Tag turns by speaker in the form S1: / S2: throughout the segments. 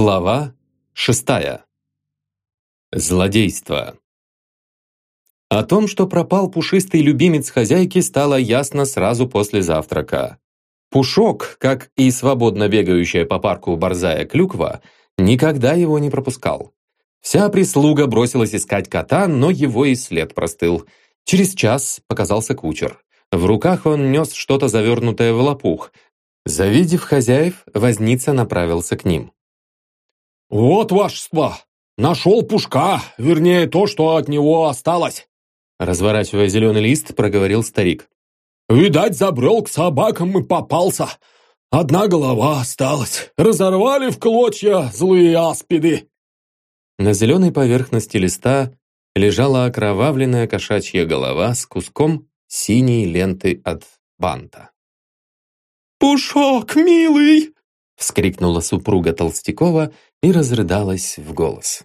S1: Глава шестая. Злодейство. О том, что пропал пушистый любимец хозяйки, стало ясно сразу после завтрака. Пушок, как и свободно бегающая по парку борзая клюква, никогда его не пропускал. Вся прислуга бросилась искать кота, но его и след простыл. Через час показался кучер. В руках он нес что-то завернутое в лопух. Завидев хозяев, возница направился к ним.
S2: «Вот, вашество, нашел пушка, вернее, то, что от него осталось!»
S1: Разворачивая зеленый лист, проговорил старик.
S2: «Видать, забрел к собакам и попался. Одна голова осталась. Разорвали в клочья злые аспиды!»
S1: На зеленой поверхности листа лежала окровавленная кошачья голова с куском синей ленты от банта.
S2: «Пушок, милый!»
S1: — вскрикнула супруга Толстякова и разрыдалась в голос.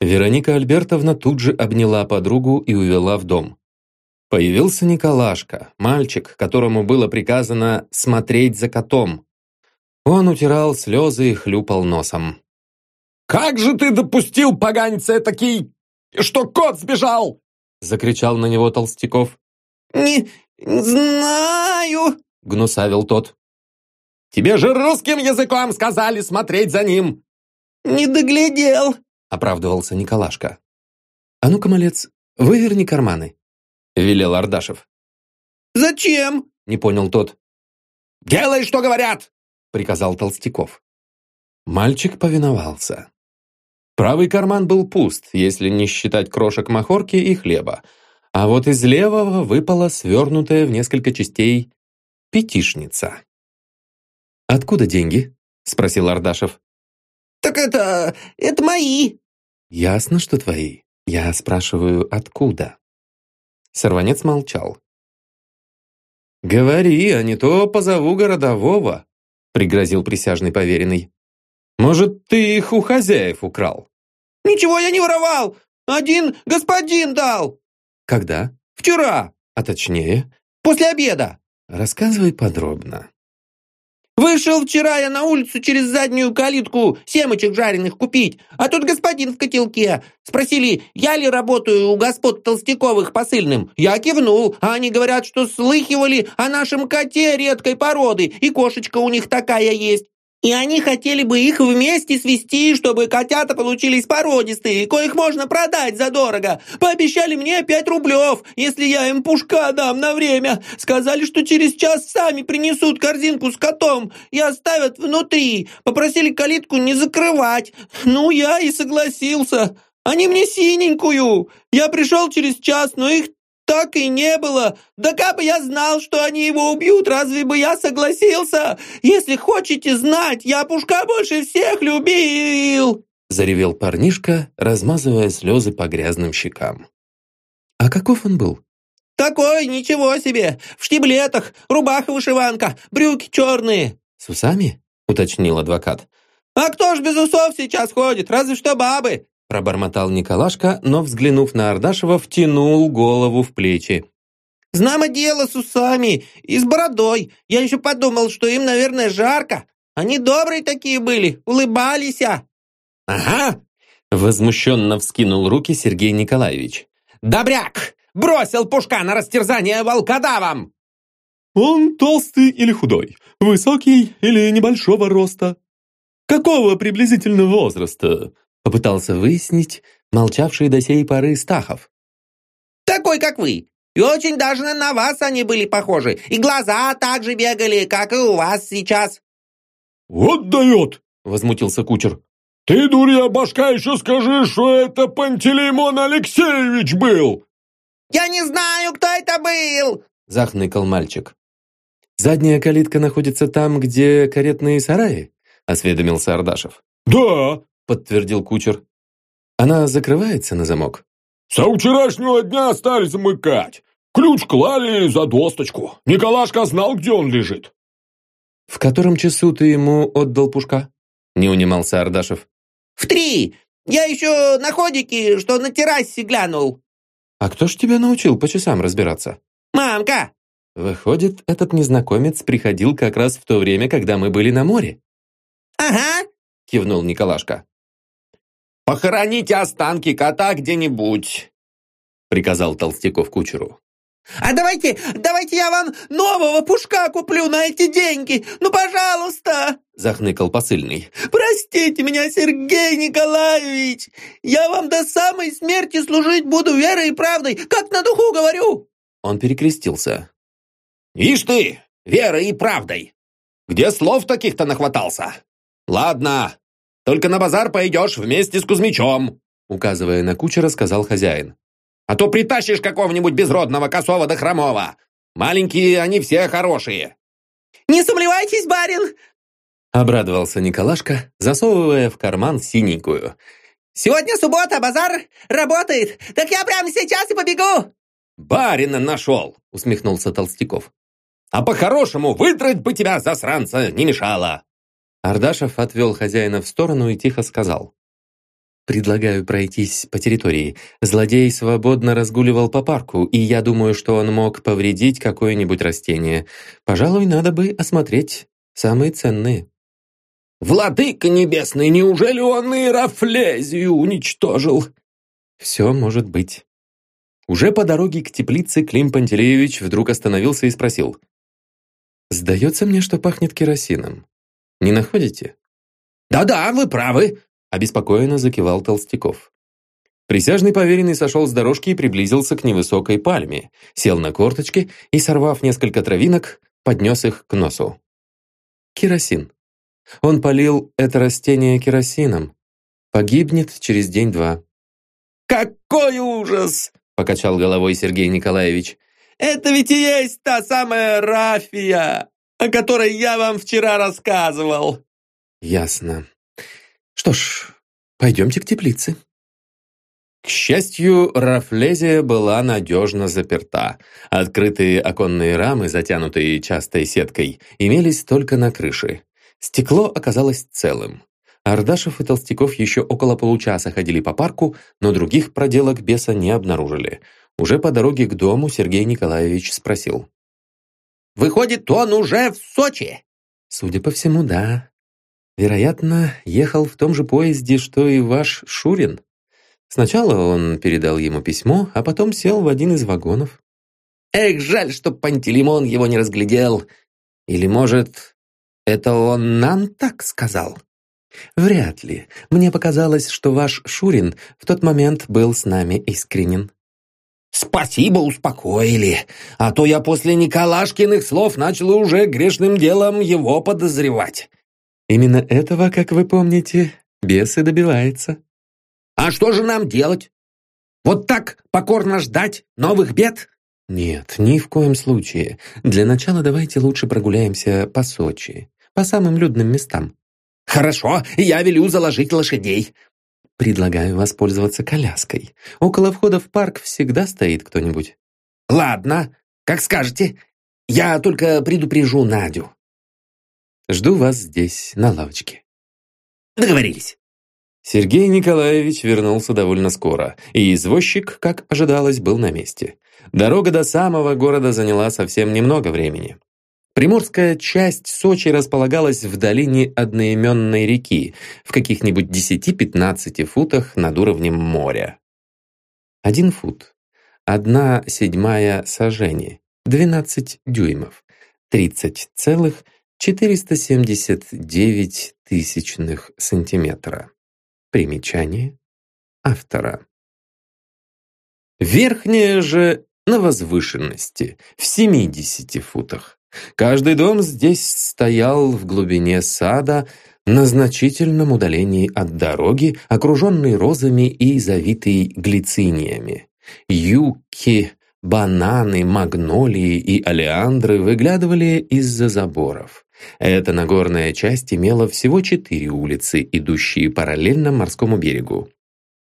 S1: Вероника Альбертовна тут же обняла подругу и увела в дом. Появился Николашка, мальчик, которому было приказано смотреть за котом. Он утирал слезы и хлюпал носом.
S2: «Как же ты допустил, поганец такий, что кот сбежал?»
S1: закричал на него Толстяков.
S3: «Не знаю», —
S1: гнусавил тот.
S2: Тебе же русским языком сказали смотреть за ним!»
S3: «Не доглядел!»
S1: — оправдывался Николашка. «А ну-ка, малец, выверни карманы!» — велел Ардашев.
S3: «Зачем?»
S1: — не понял тот.
S2: «Делай, что говорят!»
S1: — приказал Толстяков. Мальчик повиновался. Правый карман был пуст, если не считать крошек махорки и хлеба, а вот из левого выпала свернутая в несколько частей пятишница. «Откуда деньги?» — спросил Ардашев.
S3: «Так это... это мои!»
S1: «Ясно, что твои. Я спрашиваю, откуда?» Сорванец молчал. «Говори, а не то позову городового», — пригрозил присяжный поверенный. «Может, ты их у хозяев украл?»
S3: «Ничего я не воровал! Один господин дал!»
S1: «Когда?»
S3: «Вчера!»
S1: «А точнее?»
S3: «После обеда!»
S1: «Рассказывай подробно».
S3: Вышел вчера я на улицу через заднюю калитку семечек жареных купить, а тут господин в котелке. Спросили, я ли работаю у господ Толстяковых посыльным. Я кивнул, а они говорят, что слыхивали о нашем коте редкой породы, и кошечка у них такая есть. И они хотели бы их вместе свести, чтобы котята получились породистые, коих можно продать задорого. Пообещали мне пять рублев, если я им пушка дам на время. Сказали, что через час сами принесут корзинку с котом и оставят внутри. Попросили калитку не закрывать. Ну, я и согласился. Они мне синенькую. Я пришел через час, но их так и не было. Да как бы я знал, что они его убьют, разве бы я согласился? Если хотите знать, я Пушка больше всех любил!»
S1: Заревел парнишка, размазывая слезы по грязным щекам. «А каков он был?»
S3: «Такой, ничего себе! В штиблетах, рубаха-вышиванка, брюки черные!»
S1: «С усами?» — уточнил адвокат.
S3: «А кто ж без усов сейчас ходит? Разве что бабы!»
S1: Пробормотал Николашка, но, взглянув на Ардашева, втянул голову в плечи.
S3: «Знамо дело с усами и с бородой. Я еще подумал, что им, наверное, жарко. Они добрые такие были, улыбались. А».
S2: «Ага!»
S1: Возмущенно вскинул руки Сергей Николаевич.
S2: «Добряк! Бросил пушка на растерзание волкодавам!»
S4: «Он толстый или худой? Высокий или небольшого роста? Какого приблизительно возраста?
S1: Попытался выяснить молчавший до сей поры Стахов.
S3: «Такой, как вы. И очень даже на вас они были похожи. И глаза так же бегали, как и у вас сейчас».
S2: «Вот дает!» — возмутился кучер. «Ты, дурья башка, еще скажи, что это Пантелеймон Алексеевич был!»
S3: «Я не знаю, кто это был!»
S1: — захныкал мальчик. «Задняя калитка находится там, где каретные сараи?» — осведомился Ардашев.
S2: «Да!»
S1: Подтвердил кучер. «Она закрывается на замок?»
S2: «Со вчерашнего дня стали замыкать. Ключ клали за досточку. Николашка знал, где он лежит».
S1: «В котором часу ты ему отдал пушка?» Не унимался Ардашев.
S3: «В три! Я еще на ходике, что на террасе глянул».
S1: «А кто ж тебя научил по часам разбираться?»
S3: «Мамка!»
S1: Выходит, этот незнакомец приходил как раз в то время, когда мы были на море.
S3: «Ага, кивнул Николашка. «Похороните останки кота где-нибудь», приказал Толстяков кучеру. «А давайте, давайте я вам нового пушка куплю на эти деньги! Ну, пожалуйста!» Захныкал посыльный. «Простите меня, Сергей Николаевич! Я вам до самой смерти служить буду верой и правдой, как на духу говорю!» Он перекрестился. «Ишь ты, верой и правдой! Где слов таких-то нахватался? Ладно, только на базар пойдешь вместе с Кузьмичом!» Указывая на кучера, сказал хозяин. А то притащишь какого-нибудь безродного косого да хромого. Маленькие они все хорошие». «Не сомневайтесь, барин!» Обрадовался Николашка, засовывая в карман синенькую. «Сегодня суббота, базар работает, так я прямо сейчас и побегу!» «Барина нашел!» — усмехнулся Толстяков. «А по-хорошему выдрать бы тебя, засранца, не мешало!» Ардашев отвел хозяина в сторону и тихо сказал. Предлагаю пройтись по территории. Злодей свободно разгуливал по парку, и я думаю, что он мог повредить какое-нибудь растение. Пожалуй, надо бы осмотреть самые ценные. «Владыка небесный, неужели он и Рафлезию уничтожил?» «Все может быть». Уже по дороге к теплице Клим Пантелеевич вдруг остановился и спросил. «Сдается мне, что пахнет керосином. Не находите?» «Да-да, вы правы», Обеспокоенно закивал Толстяков. Присяжный поверенный сошел с дорожки и приблизился к невысокой пальме, сел на корточки и, сорвав несколько травинок, поднес их к носу. Керосин. Он полил это растение керосином. Погибнет через день-два. «Какой ужас!» — покачал головой Сергей Николаевич. «Это ведь и есть та самая рафия, о которой я вам вчера рассказывал!» «Ясно. Что ж, пойдемте к теплице. К счастью, Рафлезия была надежно заперта. Открытые оконные рамы, затянутые частой сеткой, имелись только на крыше. Стекло оказалось целым. Ардашев и Толстяков еще около получаса ходили по парку, но других проделок беса не обнаружили. Уже по дороге к дому Сергей Николаевич спросил. «Выходит, он уже в Сочи?» «Судя по всему, да. Вероятно, ехал в том же поезде, что и ваш Шурин. Сначала он передал ему письмо, а потом сел в один из вагонов. Эх, жаль, что Пантелеймон его не разглядел. Или, может, это он нам так сказал? Вряд ли. Мне показалось, что ваш Шурин в тот момент был с нами искренен. «Спасибо, успокоили. А то я после Николашкиных слов начал уже грешным делом его подозревать. Именно этого, как вы помните, бес и добивается. А что же нам делать? Вот так покорно ждать новых бед? Нет, ни в коем случае. Для начала давайте лучше прогуляемся по Сочи, по самым людным местам. Хорошо, я велю заложить лошадей. Предлагаю воспользоваться коляской. Около входа в парк всегда стоит кто-нибудь. Ладно, как скажете. Я только предупрежу Надю. Жду вас здесь, на лавочке». «Договорились». Сергей Николаевич вернулся довольно скоро, и извозчик, как ожидалось, был на месте. Дорога до самого города заняла совсем немного времени. Приморская часть Сочи располагалась в долине одноименной реки, в каких-нибудь 10-15 футах над уровнем моря. Один фут. Одна седьмая сажени. 12 дюймов. 30 целых 479 тысячных сантиметра. Примечание автора. Верхняя же на возвышенности, в 70 футах. Каждый дом здесь стоял в глубине сада, на значительном удалении от дороги, окруженный розами и завитый глициниями. Юки, бананы, магнолии и алиандры выглядывали из-за заборов. Эта Нагорная часть имела всего четыре улицы, идущие параллельно морскому берегу.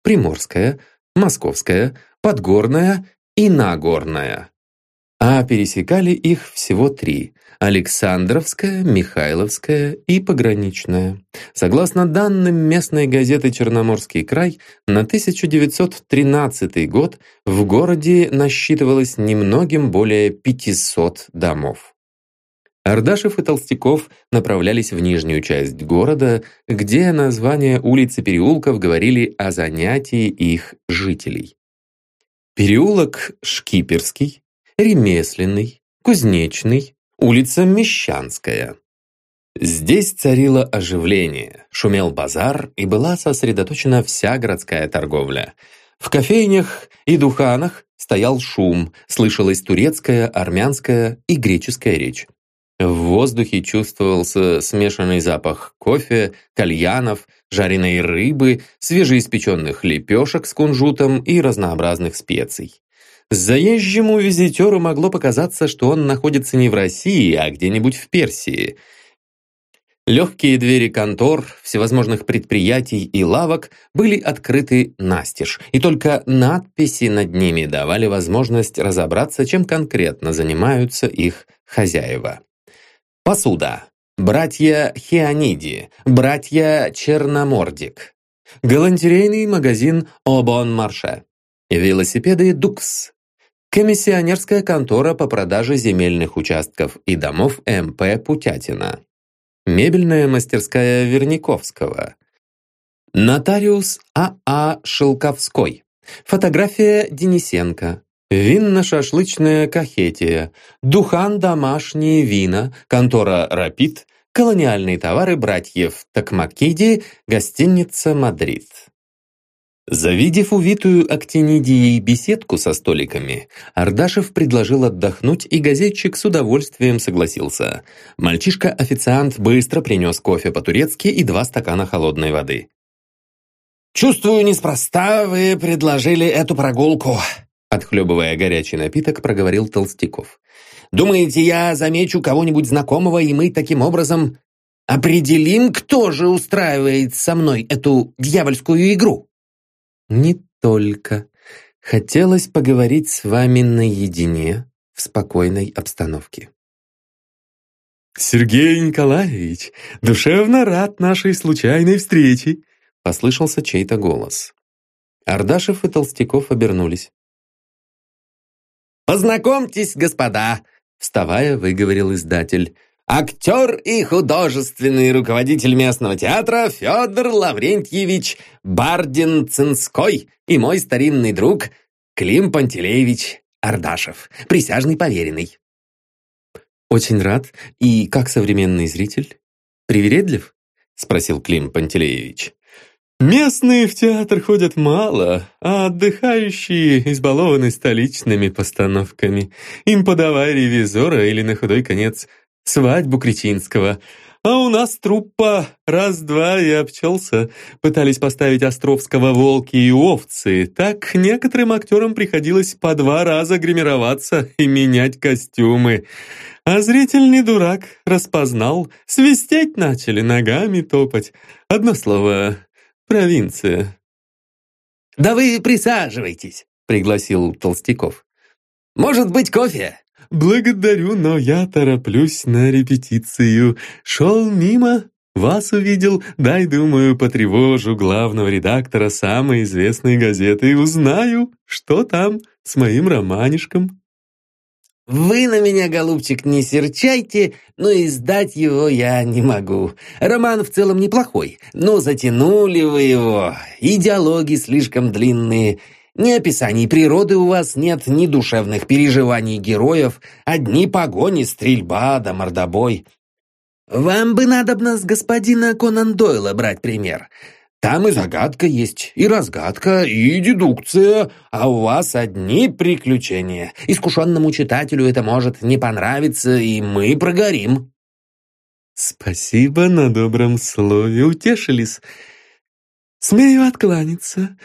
S3: Приморская, Московская, Подгорная и Нагорная. А пересекали их всего три – Александровская, Михайловская и Пограничная. Согласно данным местной газеты «Черноморский край», на 1913 год в городе насчитывалось немногим более 500 домов.
S1: Ардашев и Толстяков направлялись в нижнюю часть города, где названия улиц и переулков говорили о занятии их жителей. Переулок Шкиперский, Ремесленный, Кузнечный, улица Мещанская. Здесь царило оживление, шумел базар и была сосредоточена вся городская торговля. В кофейнях и духанах стоял шум, слышалась турецкая, армянская и греческая речь. В воздухе чувствовался смешанный запах кофе, кальянов, жареной рыбы, свежеиспеченных лепешек с кунжутом и разнообразных специй. Заезжему визитеру могло показаться, что он находится не в России, а где-нибудь в Персии. Легкие двери контор, всевозможных предприятий и лавок были открыты настежь, и только надписи над ними давали возможность разобраться, чем конкретно занимаются их хозяева. Посуда. Братья Хиониди. Братья Черномордик. Галантерейный магазин Обон Марше. Велосипеды Дукс. Комиссионерская контора по продаже земельных участков и домов МП Путятина. Мебельная мастерская Верниковского. Нотариус А.А. А Шелковской. Фотография Денисенко. Винно-шашлычная кахетия, духан домашние вина, контора «Рапид», колониальные товары братьев Токмакиди, гостиница «Мадрид». Завидев увитую актинидией беседку со столиками, Ардашев предложил отдохнуть, и газетчик с удовольствием согласился. Мальчишка-официант быстро принес кофе по-турецки и два стакана холодной воды.
S3: «Чувствую, неспроста вы предложили эту прогулку»,
S1: Отхлебывая горячий напиток, проговорил Толстяков.
S3: «Думаете, я замечу кого-нибудь знакомого, и мы таким образом определим, кто же устраивает со мной эту дьявольскую игру?»
S1: «Не только. Хотелось поговорить с вами наедине в спокойной обстановке».
S4: «Сергей Николаевич, душевно рад нашей случайной встрече!» послышался чей-то голос.
S1: Ардашев и Толстяков обернулись.
S3: «Познакомьтесь, господа!» Вставая, выговорил издатель. «Актер и художественный руководитель местного театра Федор Лаврентьевич Бардин-Цинской и мой старинный друг Клим Пантелеевич Ардашев, присяжный поверенный».
S1: «Очень рад. И как современный зритель? Привередлив?» — спросил Клим Пантелеевич.
S4: Местные в театр ходят мало, а отдыхающие избалованы столичными постановками. Им подавай ревизора или на худой конец свадьбу Кричинского. А у нас труппа раз-два и обчелся. Пытались поставить Островского «Волки и овцы». Так некоторым актерам приходилось по два раза гримироваться и менять костюмы. А зритель не дурак, распознал. Свистеть начали, ногами топать. Одно слово провинция».
S3: «Да вы присаживайтесь», — пригласил Толстяков. «Может быть, кофе?»
S4: «Благодарю, но я тороплюсь на репетицию. Шел мимо, вас увидел, дай, думаю, потревожу главного редактора самой известной газеты и узнаю, что там с моим романишком».
S3: «Вы на меня, голубчик, не серчайте, но издать его я не могу. Роман в целом неплохой, но затянули вы его. И диалоги слишком длинные. Ни описаний природы у вас нет, ни душевных переживаний героев. Одни погони, стрельба да мордобой. Вам бы надобно с господина Конан Дойла брать пример». Там и загадка есть, и разгадка, и дедукция, а у вас одни приключения. Искушенному читателю это может не понравиться, и мы прогорим».
S4: «Спасибо на добром слове, утешились. Смею откланяться.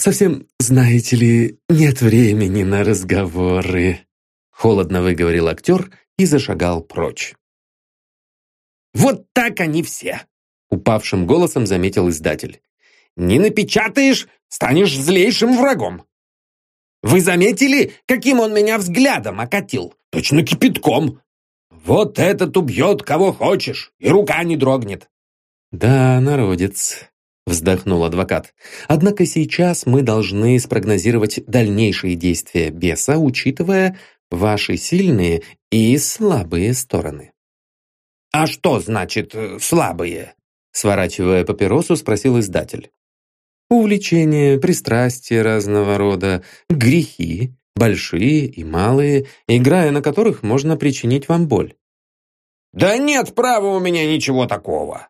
S4: Совсем, знаете ли, нет времени на разговоры», — холодно выговорил актер и зашагал прочь.
S3: «Вот так они все!» Упавшим голосом заметил издатель. «Не напечатаешь, станешь злейшим врагом!» «Вы заметили, каким он меня взглядом окатил? Точно кипятком! Вот этот убьет кого хочешь, и рука не дрогнет!»
S1: «Да, народец», — вздохнул адвокат. «Однако сейчас мы должны спрогнозировать дальнейшие действия беса, учитывая ваши сильные и слабые стороны».
S3: «А что значит э, слабые?»
S1: Сворачивая папиросу, спросил издатель. Увлечения, пристрастия разного рода, грехи, большие и малые, играя на которых можно причинить вам боль.
S3: «Да нет права у меня ничего такого!»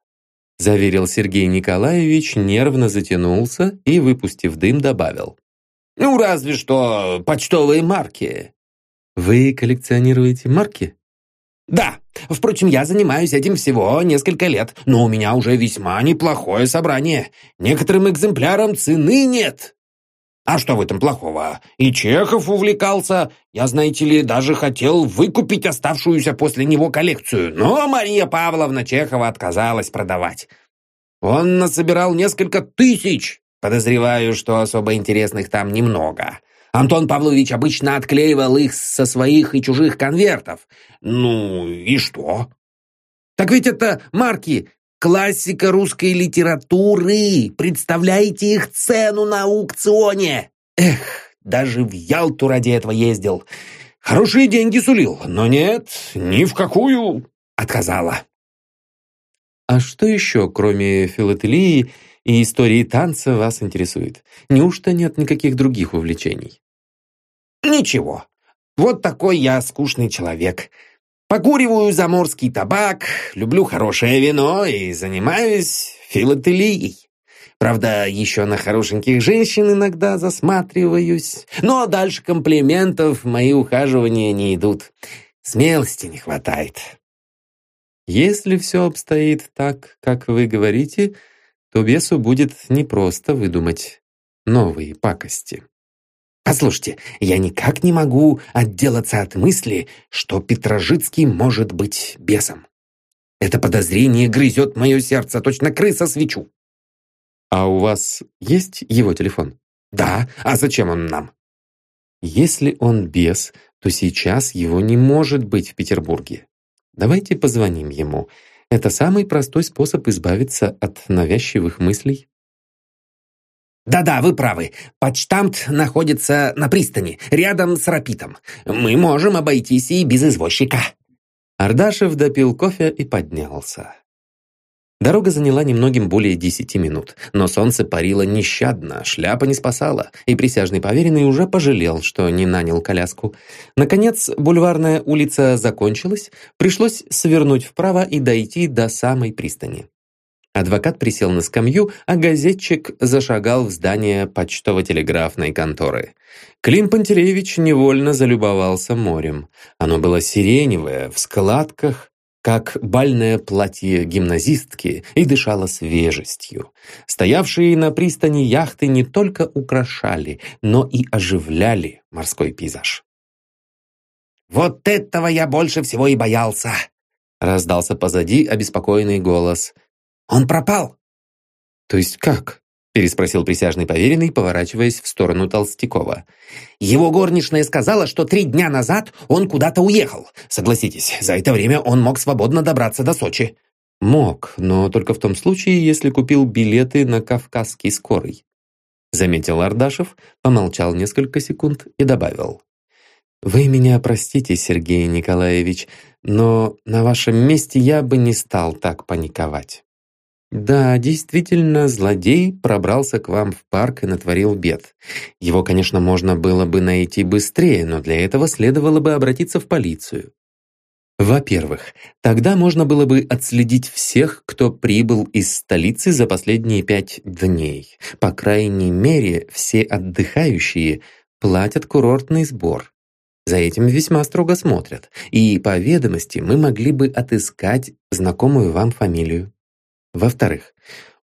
S1: Заверил Сергей Николаевич, нервно затянулся и, выпустив дым, добавил.
S3: «Ну, разве что почтовые марки».
S1: «Вы коллекционируете марки?»
S3: «Да. Впрочем, я занимаюсь этим всего несколько лет, но у меня уже весьма неплохое собрание. Некоторым экземплярам цены нет». А что в этом плохого? И Чехов увлекался. Я, знаете ли, даже хотел выкупить оставшуюся после него коллекцию, но Мария Павловна Чехова отказалась продавать. Он насобирал несколько тысяч. Подозреваю, что особо интересных там немного. Антон Павлович обычно отклеивал их со своих и чужих конвертов. Ну и что? Так ведь это марки Классика русской литературы! Представляете их цену на аукционе? Эх, даже в Ялту ради этого ездил. Хорошие деньги сулил, но нет, ни в какую отказала.
S1: А что еще, кроме филателии и истории танца, вас интересует? Неужто нет никаких других увлечений?
S3: Ничего. Вот такой я скучный человек. Покуриваю заморский табак, люблю хорошее вино и занимаюсь филателией. Правда, еще на хорошеньких женщин иногда засматриваюсь. Но дальше комплиментов мои ухаживания не идут. Смелости не хватает.
S1: Если все обстоит так, как вы говорите, то бесу будет непросто выдумать новые пакости.
S3: Послушайте, я никак не могу отделаться от мысли, что Петрожицкий может быть бесом. Это подозрение грызет мое сердце, точно крыса свечу.
S1: А у вас есть его телефон?
S3: Да, а зачем он нам?
S1: Если он бес, то сейчас его не может быть в Петербурге. Давайте позвоним ему. Это самый простой способ избавиться от навязчивых мыслей.
S3: «Да-да, вы правы. Почтамт находится на пристани, рядом с Рапитом. Мы можем обойтись и без извозчика».
S1: Ардашев допил кофе и поднялся. Дорога заняла немногим более десяти минут, но солнце парило нещадно, шляпа не спасала, и присяжный поверенный уже пожалел, что не нанял коляску. Наконец, бульварная улица закончилась, пришлось свернуть вправо и дойти до самой пристани. Адвокат присел на скамью, а газетчик зашагал в здание почтово-телеграфной конторы. Клим Пантелеевич невольно залюбовался морем. Оно было сиреневое, в складках, как бальное платье гимназистки, и дышало свежестью. Стоявшие на пристани яхты не только украшали, но и оживляли морской пейзаж.
S3: «Вот этого я больше всего и боялся!»
S1: раздался позади обеспокоенный голос –
S3: он пропал!»
S1: «То есть как?» – переспросил присяжный поверенный, поворачиваясь в сторону Толстякова.
S3: «Его горничная сказала, что три дня назад он куда-то уехал. Согласитесь, за это время он мог свободно добраться до Сочи».
S1: «Мог, но только в том случае, если купил билеты на Кавказский скорый», заметил Ардашев, помолчал несколько секунд и добавил. «Вы меня простите, Сергей Николаевич, но на вашем месте я бы не стал так паниковать». Да, действительно, злодей пробрался к вам в парк и натворил бед. Его, конечно, можно было бы найти быстрее, но для этого следовало бы обратиться в полицию. Во-первых, тогда можно было бы отследить всех, кто прибыл из столицы за последние пять дней. По крайней мере, все отдыхающие платят курортный сбор. За этим весьма строго смотрят, и по ведомости мы могли бы отыскать знакомую вам фамилию. Во-вторых,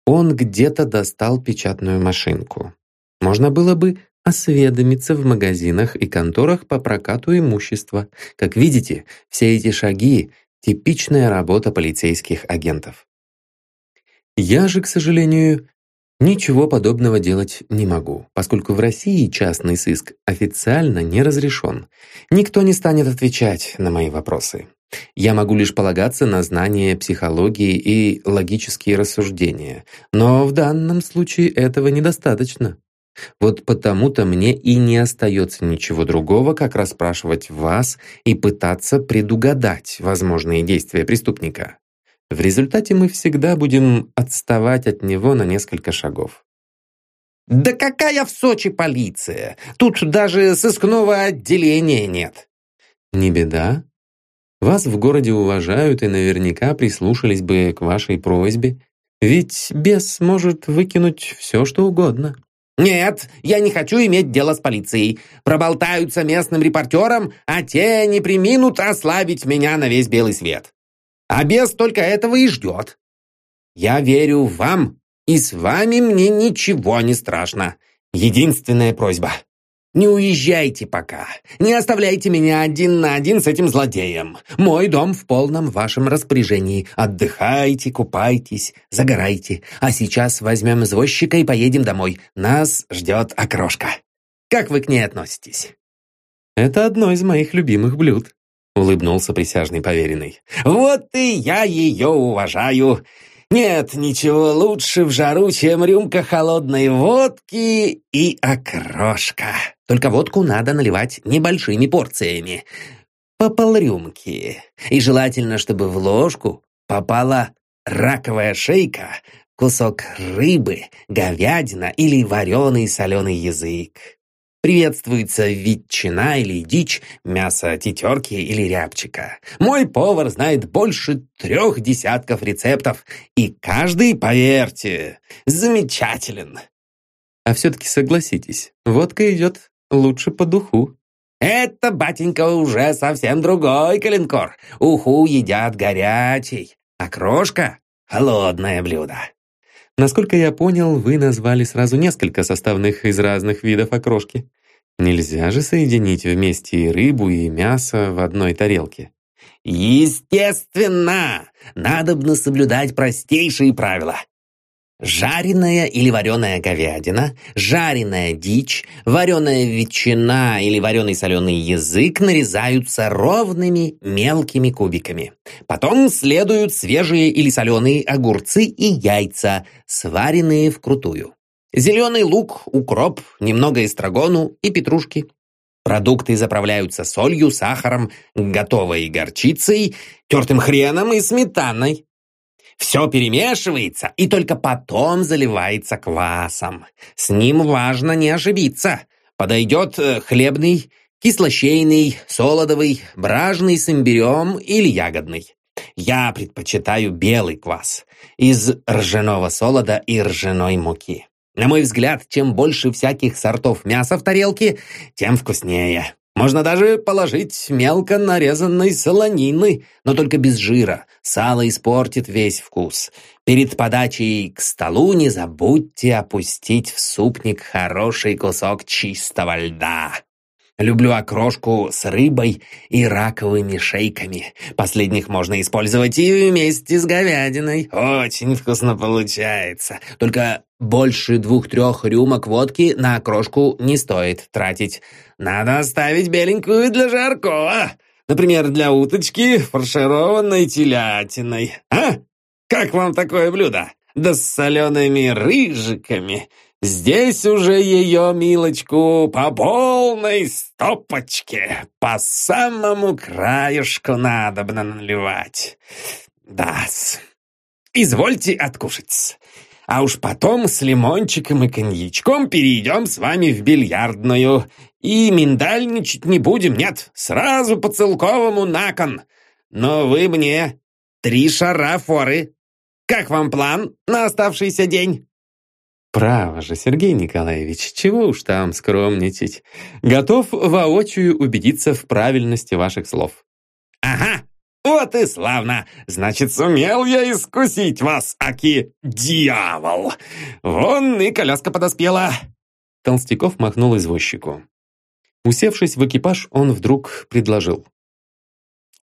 S1: он где-то достал печатную машинку. Можно было бы осведомиться в магазинах и конторах по прокату имущества. Как видите, все эти шаги – типичная работа полицейских агентов. Я же, к сожалению, ничего подобного делать не могу, поскольку в России частный сыск официально не разрешен. Никто не станет отвечать на мои вопросы. Я могу лишь полагаться на знания психологии и логические рассуждения, но в данном случае этого недостаточно. Вот потому-то мне и не остается ничего другого, как расспрашивать вас и пытаться предугадать возможные действия преступника. В результате мы всегда будем отставать от него на несколько шагов.
S3: «Да какая в Сочи полиция? Тут даже сыскного отделения нет».
S1: «Не беда. Вас в городе уважают и наверняка прислушались бы к вашей просьбе, ведь бес может выкинуть все, что угодно».
S3: «Нет, я не хочу иметь дело с полицией. Проболтаются местным репортерам, а те не приминут ослабить меня на весь белый свет. А бес только этого и ждет. Я верю вам, и с вами мне ничего не страшно. Единственная просьба. Не уезжайте пока. Не оставляйте меня один на один с этим злодеем. Мой дом в полном вашем распоряжении. Отдыхайте, купайтесь, загорайте. А сейчас возьмем извозчика и поедем домой. Нас ждет окрошка. Как вы к ней относитесь?
S1: Это одно из моих любимых блюд, улыбнулся присяжный поверенный.
S3: Вот и я ее уважаю. Нет ничего лучше в жару, чем рюмка холодной водки и окрошка. Только водку надо наливать небольшими порциями. По полрюмки. И желательно, чтобы в ложку попала раковая шейка, кусок рыбы, говядина или вареный соленый язык. Приветствуется ветчина или дичь, мясо тетерки или рябчика. Мой повар знает больше трех десятков рецептов, и каждый, поверьте, замечателен.
S1: А все-таки согласитесь, водка идет лучше по духу.
S3: Это, батенька, уже совсем другой калинкор. Уху едят горячий, а крошка — холодное блюдо.
S1: Насколько я понял, вы назвали сразу несколько составных из разных видов окрошки. Нельзя же соединить вместе и рыбу, и мясо в одной тарелке.
S3: Естественно! Надобно соблюдать простейшие правила. Жареная или вареная говядина, жареная дичь, вареная ветчина или вареный соленый язык нарезаются ровными мелкими кубиками. Потом следуют свежие или соленые огурцы и яйца, сваренные вкрутую. Зеленый лук, укроп, немного эстрагону и петрушки. Продукты заправляются солью, сахаром, готовой горчицей, тертым хреном и сметаной. Все перемешивается и только потом заливается квасом. С ним важно не ошибиться. Подойдет э, хлебный, кислощейный, солодовый, бражный с имбирем или ягодный. Я предпочитаю белый квас из ржаного солода и ржаной муки. На мой взгляд, чем больше всяких сортов мяса в тарелке, тем вкуснее. Можно даже положить мелко нарезанной солонины, но только без жира. Сало испортит весь вкус. Перед подачей к столу не забудьте опустить в супник хороший кусок чистого льда. Люблю окрошку с рыбой и раковыми шейками. Последних можно использовать и вместе с говядиной. Очень вкусно получается. Только больше двух-трех рюмок водки на окрошку не стоит тратить. Надо оставить беленькую для жаркого. Например, для уточки, фаршированной телятиной. А? Как вам такое блюдо? Да с солеными рыжиками. Здесь уже ее, милочку, по полной стопочке, по самому краешку надобно наливать. Да-с. Извольте откушать. А уж потом с лимончиком и коньячком перейдем с вами в бильярдную. И миндальничать не будем, нет, сразу по целковому на кон. Но вы мне три шара форы. Как вам план на оставшийся день?
S1: Право же, Сергей Николаевич, чего уж там скромничать. Готов воочию убедиться в правильности ваших слов.
S3: Ага, вот и славно. Значит, сумел я искусить вас, аки дьявол. Вон и коляска подоспела.
S1: Толстяков махнул извозчику. Усевшись в экипаж, он вдруг предложил.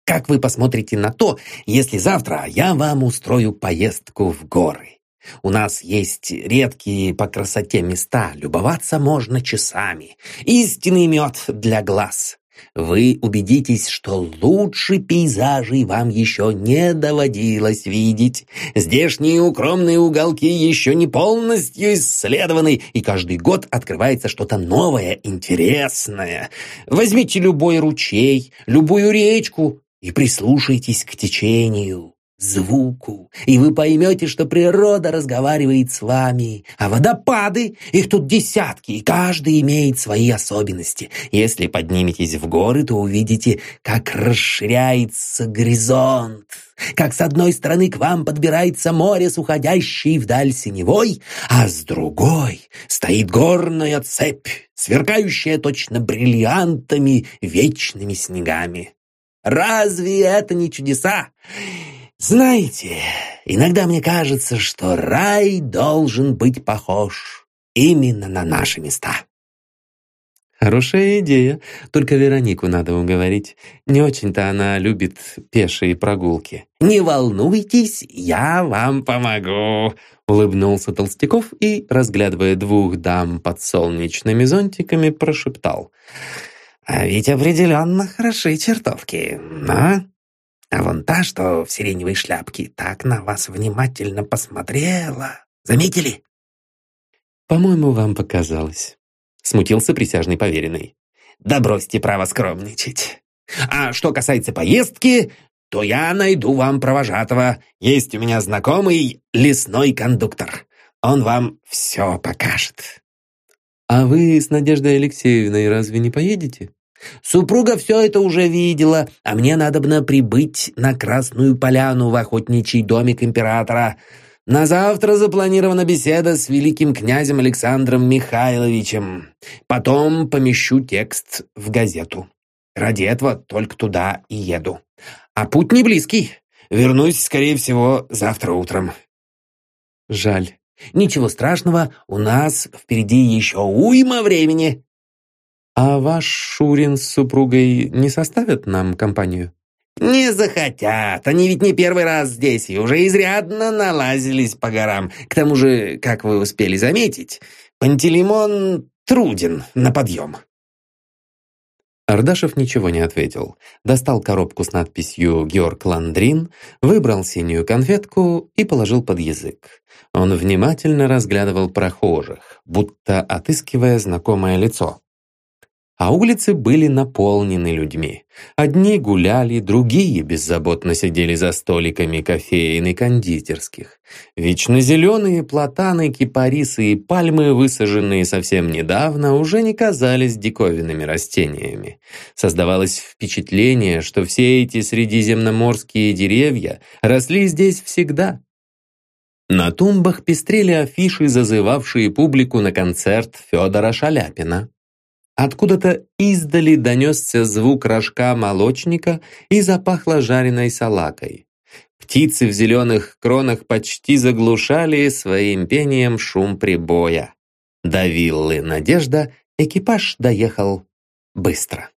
S3: «Как вы посмотрите на то, если завтра я вам устрою поездку в горы?» У нас есть редкие по красоте места, любоваться можно часами. Истинный мед для глаз. Вы убедитесь, что лучше пейзажей вам еще не доводилось видеть. Здешние укромные уголки еще не полностью исследованы, и каждый год открывается что-то новое, интересное. Возьмите любой ручей, любую речку и прислушайтесь к течению. Звуку, и вы поймете, что природа разговаривает с вами. А водопады, их тут десятки, и каждый имеет свои особенности. Если подниметесь в горы, то увидите, как расширяется горизонт, как с одной стороны к вам подбирается море с уходящей вдаль синевой, а с другой стоит горная цепь, сверкающая точно бриллиантами вечными снегами. Разве это не чудеса? Знаете, иногда мне кажется, что рай должен быть похож именно на наши места.
S4: Хорошая идея, только Веронику надо уговорить. Не очень-то она любит пешие прогулки.
S3: Не волнуйтесь, я вам помогу.
S4: Улыбнулся Толстяков и, разглядывая двух дам под солнечными зонтиками, прошептал.
S3: А ведь определенно хороши чертовки, а? А вон та, что в сиреневой шляпке, так на вас внимательно посмотрела. Заметили?
S4: По-моему, вам показалось. Смутился присяжный поверенный.
S3: Да бросьте право скромничать. А что касается поездки, то я найду вам провожатого. Есть у меня знакомый лесной кондуктор. Он вам все покажет.
S4: А вы с Надеждой Алексеевной разве не поедете?
S3: Супруга все это уже видела, а мне надобно прибыть на Красную Поляну в охотничий домик императора. На завтра запланирована беседа с великим князем Александром Михайловичем. Потом помещу текст в газету. Ради этого только туда и еду. А путь не близкий. Вернусь, скорее всего, завтра утром.
S4: Жаль.
S3: Ничего страшного, у нас впереди еще уйма времени.
S4: А ваш Шурин с супругой не составят нам компанию?
S3: «Не захотят. Они ведь не первый раз здесь и уже изрядно налазились по горам. К тому же, как вы успели заметить, Пантелеймон труден на подъем».
S4: Ардашев ничего не ответил. Достал коробку с надписью «Георг Ландрин», выбрал синюю конфетку и положил под язык. Он внимательно разглядывал прохожих, будто отыскивая знакомое лицо а улицы были наполнены людьми. Одни гуляли, другие беззаботно сидели за столиками кофеин и кондитерских. Вечно зеленые платаны, кипарисы и пальмы, высаженные совсем недавно, уже не казались диковинными растениями. Создавалось впечатление, что все эти средиземноморские деревья росли здесь всегда. На тумбах пестрели афиши, зазывавшие публику на концерт Федора Шаляпина. Откуда-то издали донесся звук рожка молочника и запахло жареной салакой. Птицы в зеленых кронах почти заглушали своим пением шум прибоя. До виллы «Надежда» экипаж доехал быстро.